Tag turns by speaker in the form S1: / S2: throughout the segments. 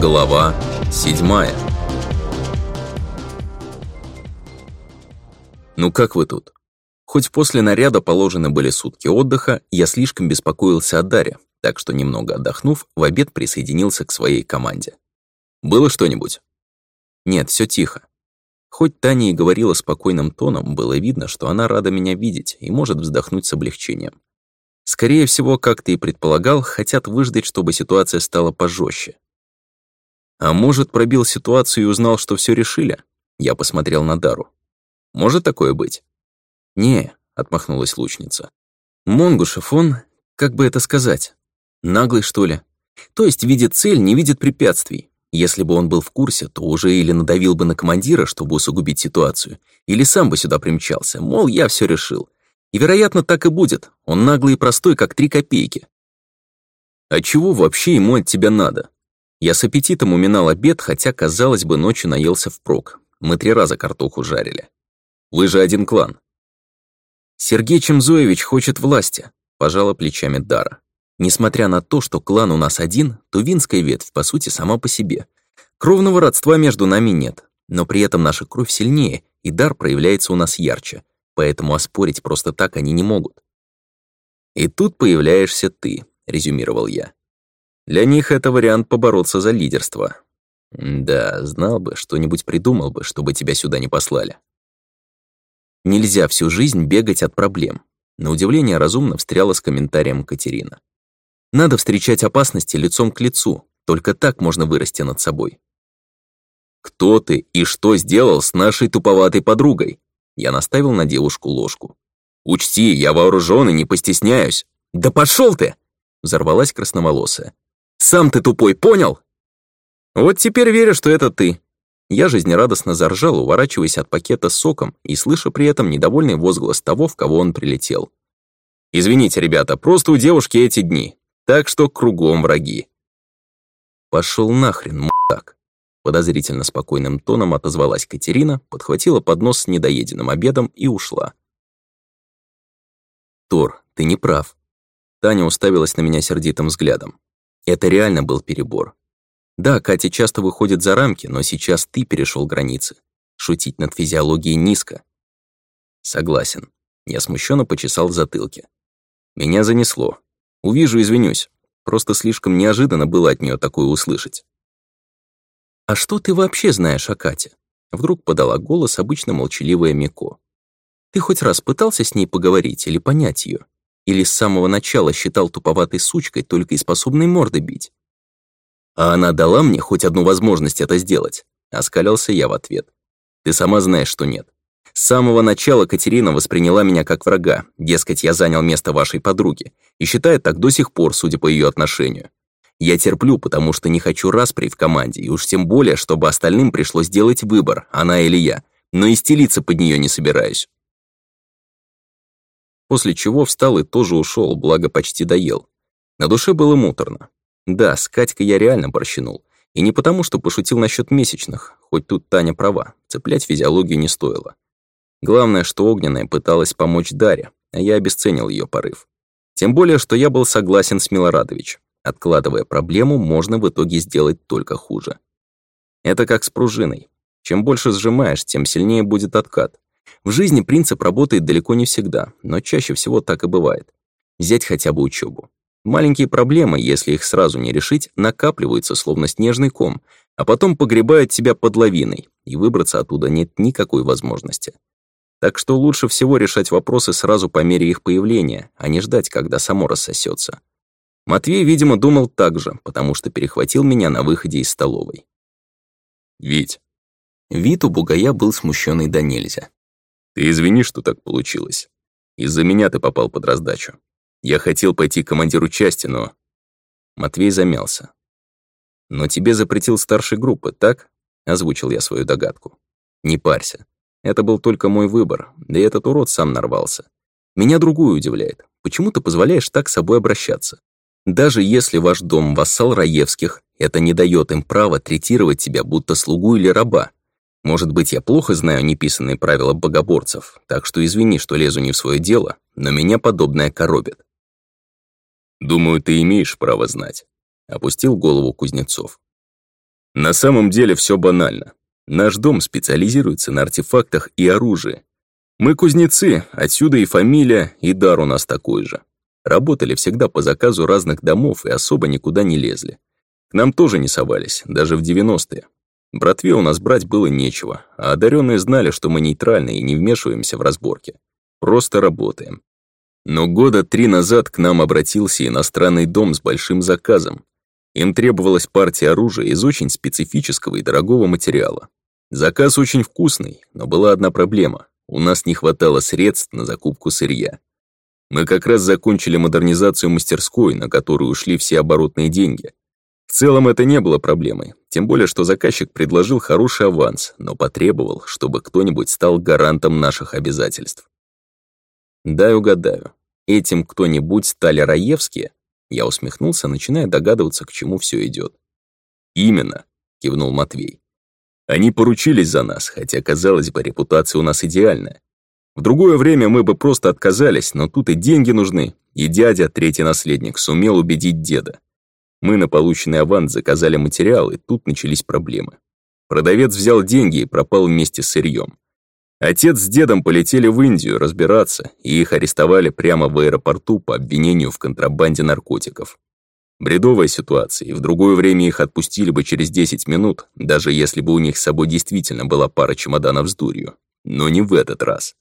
S1: Глава 7 Ну как вы тут? Хоть после наряда положены были сутки отдыха, я слишком беспокоился о Даре, так что, немного отдохнув, в обед присоединился к своей команде. «Было что-нибудь?» «Нет, все тихо. Хоть Таня и говорила спокойным тоном, было видно, что она рада меня видеть и может вздохнуть с облегчением. Скорее всего, как ты и предполагал, хотят выждать, чтобы ситуация стала пожестче. А может, пробил ситуацию и узнал, что все решили? Я посмотрел на Дару. Может такое быть? Не, отмахнулась лучница. Монгушев он, как бы это сказать, наглый что ли? То есть видит цель, не видит препятствий. Если бы он был в курсе, то уже или надавил бы на командира, чтобы усугубить ситуацию, или сам бы сюда примчался, мол, я все решил. И, вероятно, так и будет. Он наглый и простой, как три копейки. «А чего вообще ему от тебя надо?» Я с аппетитом уминал обед, хотя, казалось бы, ночью наелся впрок. Мы три раза картоху жарили. Вы же один клан. Сергей Чемзоевич хочет власти, пожала плечами Дара. Несмотря на то, что клан у нас один, тувинская ветвь, по сути, сама по себе. Кровного родства между нами нет, но при этом наша кровь сильнее, и дар проявляется у нас ярче, поэтому оспорить просто так они не могут. «И тут появляешься ты», — резюмировал я. Для них это вариант побороться за лидерство. Да, знал бы, что-нибудь придумал бы, чтобы тебя сюда не послали. Нельзя всю жизнь бегать от проблем. На удивление разумно встряла с комментарием Катерина. Надо встречать опасности лицом к лицу, только так можно вырасти над собой. «Кто ты и что сделал с нашей туповатой подругой?» Я наставил на девушку ложку. «Учти, я вооружен и не постесняюсь». «Да пошел ты!» Взорвалась красноволосая. Сам ты тупой, понял? Вот теперь верю, что это ты. Я жизнерадостно заржал, уворачиваясь от пакета с соком и слыша при этом недовольный возглас того, в кого он прилетел. «Извините, ребята, просто у девушки эти дни, так что кругом враги». «Пошел нахрен, мудак!» Подозрительно спокойным тоном отозвалась Катерина, подхватила поднос с недоеденным обедом и ушла. «Тор, ты не прав». Таня уставилась на меня сердитым взглядом. Это реально был перебор. Да, Катя часто выходит за рамки, но сейчас ты перешел границы. Шутить над физиологией низко. Согласен. Я смущенно почесал в затылке. Меня занесло. Увижу, извинюсь. Просто слишком неожиданно было от нее такое услышать. «А что ты вообще знаешь о Кате?» Вдруг подала голос обычно молчаливая Мико. «Ты хоть раз пытался с ней поговорить или понять ее? или с самого начала считал туповатой сучкой, только и способной морды бить. А она дала мне хоть одну возможность это сделать, оскалялся я в ответ. Ты сама знаешь, что нет. С самого начала Катерина восприняла меня как врага, дескать, я занял место вашей подруги, и считает так до сих пор, судя по ее отношению. Я терплю, потому что не хочу распри в команде, и уж тем более, чтобы остальным пришлось делать выбор, она или я, но и стелиться под нее не собираюсь после чего встал и тоже ушел, благо почти доел. На душе было муторно. Да, с Катькой я реально борщинул. И не потому, что пошутил насчет месячных, хоть тут Таня права, цеплять физиологию не стоило. Главное, что Огненная пыталась помочь Даре, а я обесценил ее порыв. Тем более, что я был согласен с Милорадович. Откладывая проблему, можно в итоге сделать только хуже. Это как с пружиной. Чем больше сжимаешь, тем сильнее будет откат. В жизни принцип работает далеко не всегда, но чаще всего так и бывает. Взять хотя бы учебу. Маленькие проблемы, если их сразу не решить, накапливаются словно снежный ком, а потом погребают тебя под лавиной, и выбраться оттуда нет никакой возможности. Так что лучше всего решать вопросы сразу по мере их появления, а не ждать, когда само рассосется. Матвей, видимо, думал так же, потому что перехватил меня на выходе из столовой. «Вить». Вид у бугая был смущенный до нельзя. Ты извини, что так получилось. Из-за меня ты попал под раздачу. Я хотел пойти к командиру части, но...» Матвей замялся. «Но тебе запретил старший группы, так?» — озвучил я свою догадку. «Не парься. Это был только мой выбор, да и этот урод сам нарвался. Меня другое удивляет. Почему ты позволяешь так с собой обращаться? Даже если ваш дом вассал Раевских, это не дает им права третировать тебя будто слугу или раба. Может быть, я плохо знаю неписанные правила богоборцев, так что извини, что лезу не в свое дело, но меня подобное коробит. Думаю, ты имеешь право знать. Опустил голову Кузнецов. На самом деле все банально. Наш дом специализируется на артефактах и оружии. Мы кузнецы, отсюда и фамилия, и дар у нас такой же. Работали всегда по заказу разных домов и особо никуда не лезли. К нам тоже не совались, даже в 90-е. Братве у нас брать было нечего, а одаренные знали, что мы нейтральны и не вмешиваемся в разборки. Просто работаем. Но года три назад к нам обратился иностранный дом с большим заказом. Им требовалась партия оружия из очень специфического и дорогого материала. Заказ очень вкусный, но была одна проблема. У нас не хватало средств на закупку сырья. Мы как раз закончили модернизацию мастерской, на которую ушли все оборотные деньги, в целом это не было проблемой, тем более, что заказчик предложил хороший аванс, но потребовал, чтобы кто-нибудь стал гарантом наших обязательств. Дай угадаю, этим кто-нибудь стали Раевские? Я усмехнулся, начиная догадываться, к чему все идет. Именно, кивнул Матвей. Они поручились за нас, хотя, казалось бы, репутация у нас идеальная. В другое время мы бы просто отказались, но тут и деньги нужны, и дядя, третий наследник, сумел убедить деда. Мы на полученный аванс заказали материал, и тут начались проблемы. Продавец взял деньги и пропал вместе с сырьем. Отец с дедом полетели в Индию разбираться, и их арестовали прямо в аэропорту по обвинению в контрабанде наркотиков. Бредовая ситуация, и в другое время их отпустили бы через 10 минут, даже если бы у них с собой действительно была пара чемоданов с дурью. Но не в этот раз.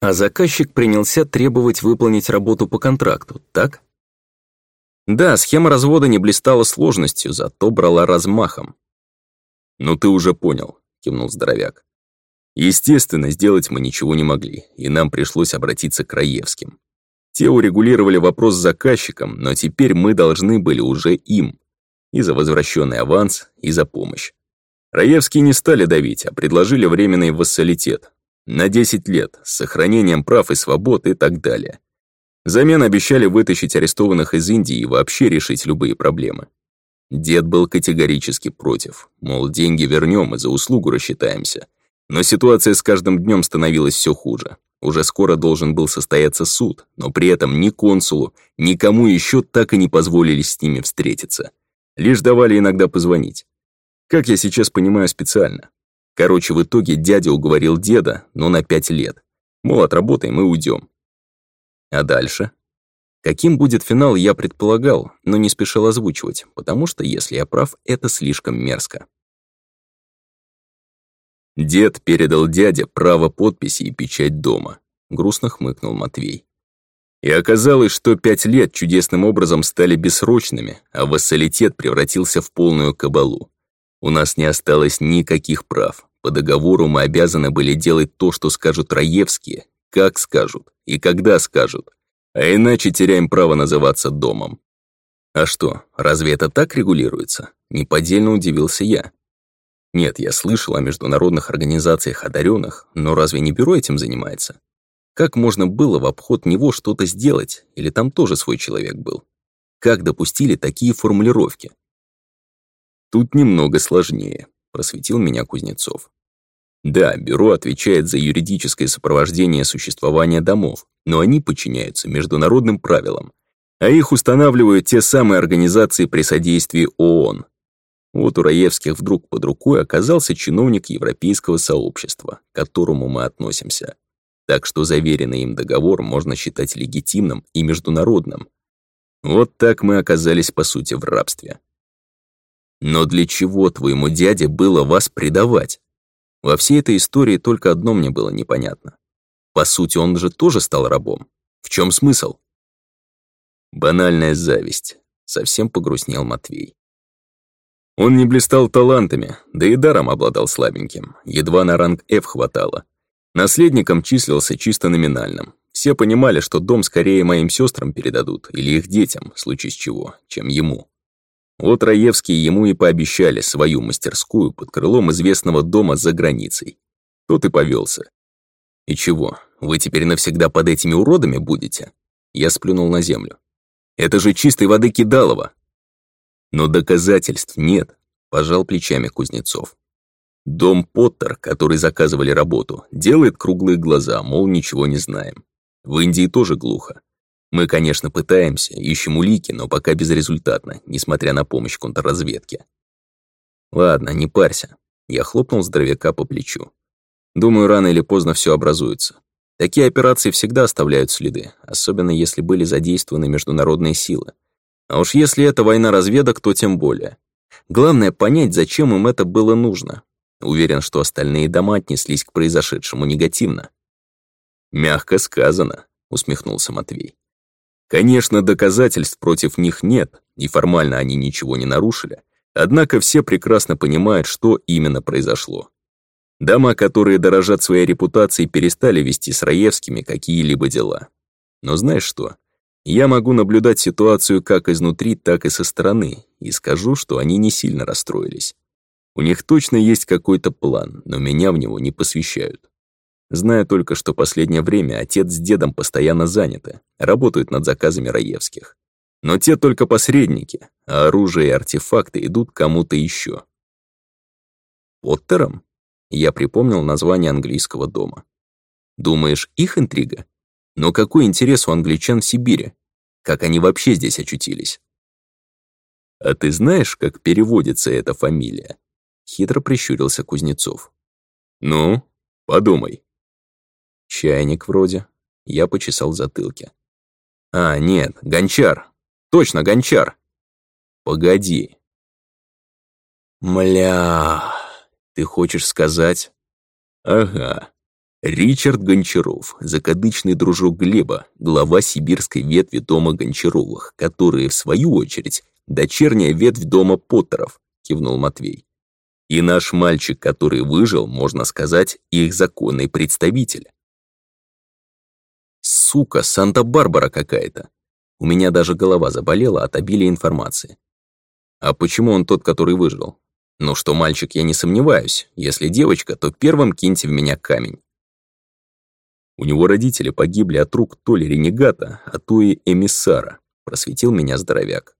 S1: А заказчик принялся требовать выполнить работу по контракту, так? Да, схема развода не блистала сложностью, зато брала размахом. «Ну ты уже понял», — кивнул здоровяк. Естественно, сделать мы ничего не могли, и нам пришлось обратиться к Раевским. Те урегулировали вопрос с заказчиком, но теперь мы должны были уже им. И за возвращенный аванс, и за помощь. Раевские не стали давить, а предложили временный вассалитет. На 10 лет, с сохранением прав и свобод и так далее. Замен обещали вытащить арестованных из Индии и вообще решить любые проблемы. Дед был категорически против, мол, деньги вернем и за услугу рассчитаемся. Но ситуация с каждым днем становилась все хуже. Уже скоро должен был состояться суд, но при этом ни консулу, никому еще так и не позволили с ними встретиться. Лишь давали иногда позвонить. Как я сейчас понимаю специально. Короче, в итоге дядя уговорил деда, но на пять лет. Мол, отработаем и уйдем. А дальше? Каким будет финал, я предполагал, но не спешил озвучивать, потому что, если я прав, это слишком мерзко. «Дед передал дяде право подписи и печать дома», — грустно хмыкнул Матвей. «И оказалось, что пять лет чудесным образом стали бессрочными, а вассалитет превратился в полную кабалу. У нас не осталось никаких прав. По договору мы обязаны были делать то, что скажут Раевские, как скажут и когда скажут, а иначе теряем право называться домом. А что, разве это так регулируется? Неподдельно удивился я. Нет, я слышал о международных организациях одаренных, но разве не бюро этим занимается? Как можно было в обход него что-то сделать, или там тоже свой человек был? Как допустили такие формулировки? Тут немного сложнее, просветил меня Кузнецов. Да, бюро отвечает за юридическое сопровождение существования домов, но они подчиняются международным правилам, а их устанавливают те самые организации при содействии ООН. Вот у Раевских вдруг под рукой оказался чиновник европейского сообщества, к которому мы относимся. Так что заверенный им договор можно считать легитимным и международным. Вот так мы оказались, по сути, в рабстве. Но для чего твоему дяде было вас предавать? Во всей этой истории только одно мне было непонятно. По сути, он же тоже стал рабом. В чем смысл? Банальная зависть. Совсем погрустнел Матвей. Он не блистал талантами, да и даром обладал слабеньким. Едва на ранг F хватало. Наследником числился чисто номинальным. Все понимали, что дом скорее моим сестрам передадут или их детям, в случае чего, чем ему. Лотраевский ему и пообещали свою мастерскую под крылом известного дома за границей. Тот и повелся. «И чего, вы теперь навсегда под этими уродами будете?» Я сплюнул на землю. «Это же чистой воды кидалово!» «Но доказательств нет», — пожал плечами Кузнецов. Дом Поттер, который заказывали работу, делает круглые глаза, мол, ничего не знаем. В Индии тоже глухо. Мы, конечно, пытаемся, ищем улики, но пока безрезультатно, несмотря на помощь контрразведки. Ладно, не парься. Я хлопнул здоровяка по плечу. Думаю, рано или поздно все образуется. Такие операции всегда оставляют следы, особенно если были задействованы международные силы. А уж если это война разведок, то тем более. Главное понять, зачем им это было нужно. Уверен, что остальные дома отнеслись к произошедшему негативно. «Мягко сказано», — усмехнулся Матвей. Конечно, доказательств против них нет, и формально они ничего не нарушили, однако все прекрасно понимают, что именно произошло. Дома, которые дорожат своей репутацией, перестали вести с Раевскими какие-либо дела. Но знаешь что? Я могу наблюдать ситуацию как изнутри, так и со стороны, и скажу, что они не сильно расстроились. У них точно есть какой-то план, но меня в него не посвящают. Знаю только, что последнее время отец с дедом постоянно заняты, работают над заказами Раевских. Но те только посредники, а оружие и артефакты идут кому-то еще. Поттером? Я припомнил название английского дома. Думаешь, их интрига? Но какой интерес у англичан в Сибири? Как они вообще здесь очутились? А ты знаешь, как переводится эта фамилия? Хитро прищурился Кузнецов. Ну, подумай. Чайник вроде. Я почесал затылки. А, нет, гончар. Точно, гончар. Погоди. Мля, ты хочешь сказать? Ага. Ричард Гончаров, закадычный дружок Глеба, глава сибирской ветви дома Гончаровых, которые, в свою очередь, дочерняя ветвь дома Поттеров, кивнул Матвей. И наш мальчик, который выжил, можно сказать, их законный представитель сука, Санта-Барбара какая-то. У меня даже голова заболела от обилия информации. А почему он тот, который выжил? Ну что, мальчик, я не сомневаюсь. Если девочка, то первым киньте в меня камень. У него родители погибли от рук то ли ренегата, а то и эмиссара, просветил меня здоровяк.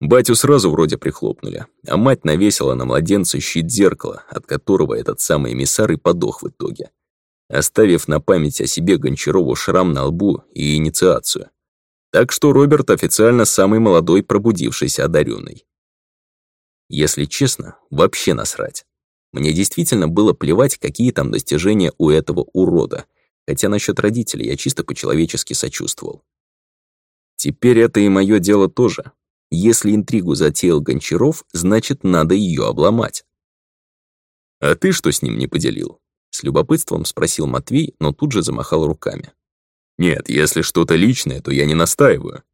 S1: Батю сразу вроде прихлопнули, а мать навесила на младенца щит зеркала, от которого этот самый эмиссар и подох в итоге оставив на память о себе Гончарову шрам на лбу и инициацию. Так что Роберт официально самый молодой пробудившийся одаренный. Если честно, вообще насрать. Мне действительно было плевать, какие там достижения у этого урода, хотя насчет родителей я чисто по-человечески сочувствовал. Теперь это и мое дело тоже. Если интригу затеял Гончаров, значит, надо ее обломать. А ты что с ним не поделил? С любопытством спросил Матвей, но тут же замахал руками. «Нет, если что-то личное, то я не настаиваю».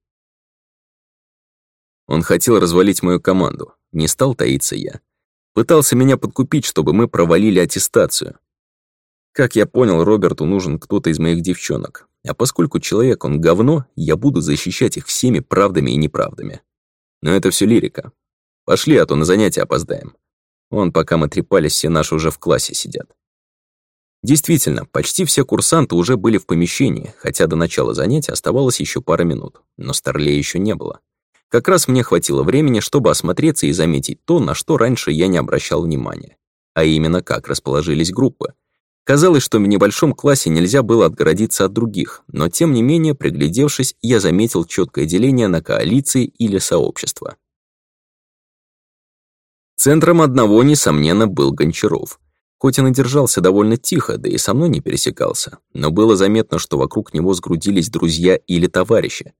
S1: Он хотел развалить мою команду. Не стал таиться я. Пытался меня подкупить, чтобы мы провалили аттестацию. Как я понял, Роберту нужен кто-то из моих девчонок. А поскольку человек он говно, я буду защищать их всеми правдами и неправдами. Но это все лирика. Пошли, а то на занятия опоздаем. Вон, пока мы трепались, все наши уже в классе сидят. Действительно, почти все курсанты уже были в помещении, хотя до начала занятия оставалось еще пара минут, но Старлей еще не было. Как раз мне хватило времени, чтобы осмотреться и заметить то, на что раньше я не обращал внимания. А именно, как расположились группы. Казалось, что в небольшом классе нельзя было отгородиться от других, но тем не менее, приглядевшись, я заметил четкое деление на коалиции или сообщества. Центром одного, несомненно, был Гончаров. Хоть он и держался довольно тихо, да и со мной не пересекался, но было заметно, что вокруг него сгрудились друзья или товарищи.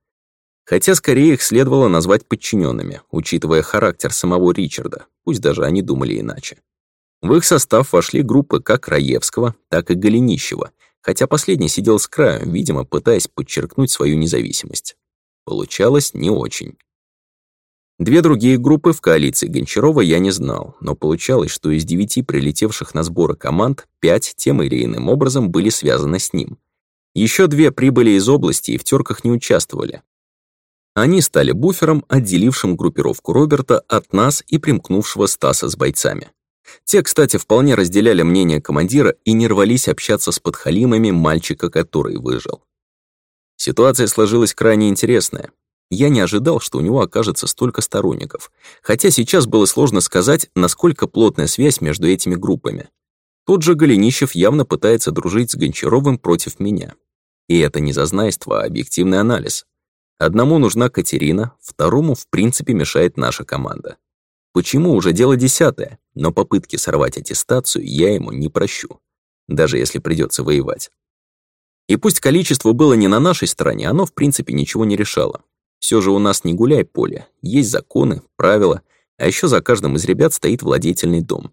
S1: Хотя скорее их следовало назвать подчиненными, учитывая характер самого Ричарда, пусть даже они думали иначе. В их состав вошли группы как Раевского, так и Голенищева, хотя последний сидел с краю, видимо, пытаясь подчеркнуть свою независимость. Получалось не очень. Две другие группы в коалиции Гончарова я не знал, но получалось, что из девяти прилетевших на сборы команд, пять тем или иным образом были связаны с ним. Еще две прибыли из области и в терках не участвовали. Они стали буфером, отделившим группировку Роберта от нас и примкнувшего Стаса с бойцами. Те, кстати, вполне разделяли мнение командира и не рвались общаться с подхалимами мальчика, который выжил. Ситуация сложилась крайне интересная. Я не ожидал, что у него окажется столько сторонников, хотя сейчас было сложно сказать, насколько плотная связь между этими группами. Тот же Голенищев явно пытается дружить с Гончаровым против меня. И это не зазнайство, а объективный анализ. Одному нужна Катерина, второму в принципе мешает наша команда. Почему уже дело десятое, но попытки сорвать аттестацию я ему не прощу, даже если придется воевать. И пусть количество было не на нашей стороне, оно в принципе ничего не решало. Все же у нас не гуляй поле, есть законы, правила, а еще за каждым из ребят стоит владетельный дом.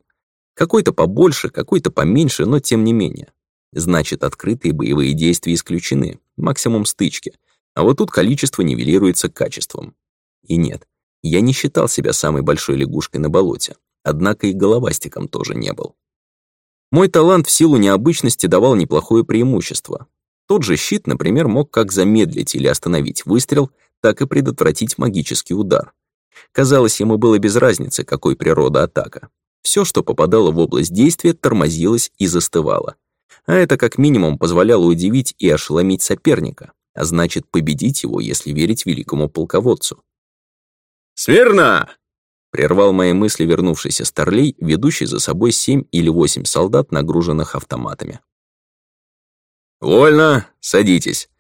S1: Какой-то побольше, какой-то поменьше, но тем не менее. Значит, открытые боевые действия исключены, максимум стычки. А вот тут количество нивелируется качеством. И нет, я не считал себя самой большой лягушкой на болоте, однако и головастиком тоже не был. Мой талант в силу необычности давал неплохое преимущество. Тот же щит, например, мог как замедлить или остановить выстрел, так и предотвратить магический удар. Казалось, ему было без разницы, какой природа атака. Все, что попадало в область действия, тормозилось и застывало. А это как минимум позволяло удивить и ошеломить соперника, а значит победить его, если верить великому полководцу.
S2: Сверно!
S1: — прервал мои мысли вернувшийся Старлей, ведущий за собой семь или восемь солдат, нагруженных автоматами.
S2: «Вольно, садитесь».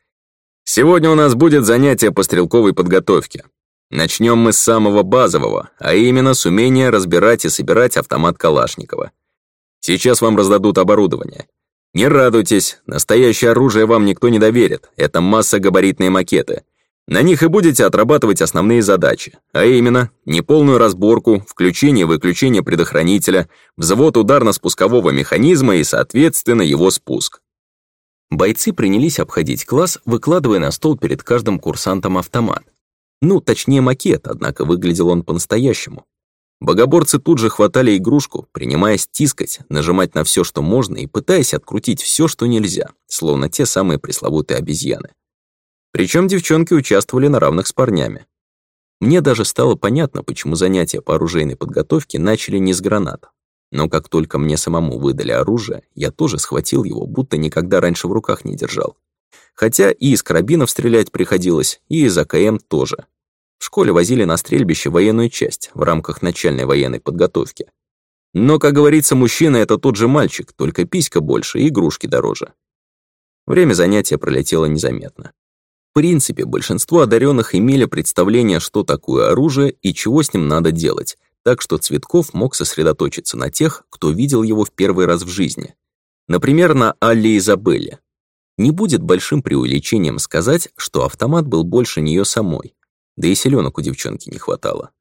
S2: Сегодня у нас будет занятие по стрелковой подготовке. Начнем мы с самого базового, а именно с умения разбирать и собирать автомат Калашникова. Сейчас вам раздадут оборудование. Не радуйтесь, настоящее оружие вам никто не доверит, это масса габаритные макеты. На них и будете отрабатывать основные задачи, а именно неполную разборку, включение и выключение предохранителя, взвод ударно-спускового механизма и, соответственно, его спуск.
S1: Бойцы принялись обходить класс, выкладывая на стол перед каждым курсантом автомат. Ну, точнее макет, однако выглядел он по-настоящему. Богоборцы тут же хватали игрушку, принимаясь тискать, нажимать на все, что можно, и пытаясь открутить все, что нельзя, словно те самые пресловутые обезьяны. Причем девчонки участвовали на равных с парнями. Мне даже стало понятно, почему занятия по оружейной подготовке начали не с гранат, но как только мне самому выдали оружие, я тоже схватил его, будто никогда раньше в руках не держал. Хотя и из карабинов стрелять приходилось, и из АКМ тоже. В школе возили на стрельбище военную часть в рамках начальной военной подготовки. Но, как говорится, мужчина — это тот же мальчик, только писька больше и игрушки дороже. Время занятия пролетело незаметно. В принципе, большинство одаренных имели представление, что такое оружие и чего с ним надо делать, так что Цветков мог сосредоточиться на тех, кто видел его в первый раз в жизни. Например, на Алле Изабелле. Не будет большим преувеличением сказать, что автомат был больше нее самой, да и селенок у девчонки не хватало.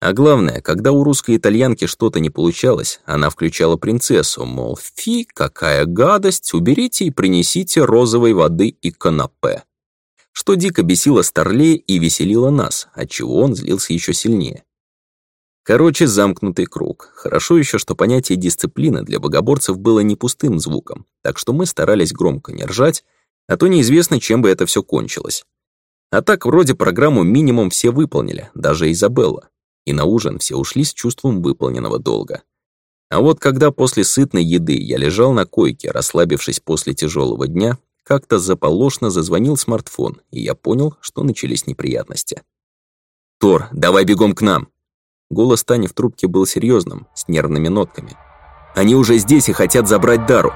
S1: А главное, когда у русской итальянки что-то не получалось, она включала принцессу, мол, фи, какая гадость, уберите и принесите розовой воды и канапе. Что дико бесило Старлея и веселило нас, отчего он злился еще сильнее. Короче, замкнутый круг. Хорошо еще, что понятие дисциплина для богоборцев было не пустым звуком, так что мы старались громко не ржать, а то неизвестно, чем бы это все кончилось. А так, вроде программу минимум все выполнили, даже Изабелла. И на ужин все ушли с чувством выполненного долга. А вот когда после сытной еды я лежал на койке, расслабившись после тяжелого дня, как-то заполошно зазвонил смартфон, и я понял, что начались неприятности. «Тор, давай бегом к нам!» Голос Тани в трубке был серьезным, с нервными нотками. «Они уже здесь и хотят забрать Дару!»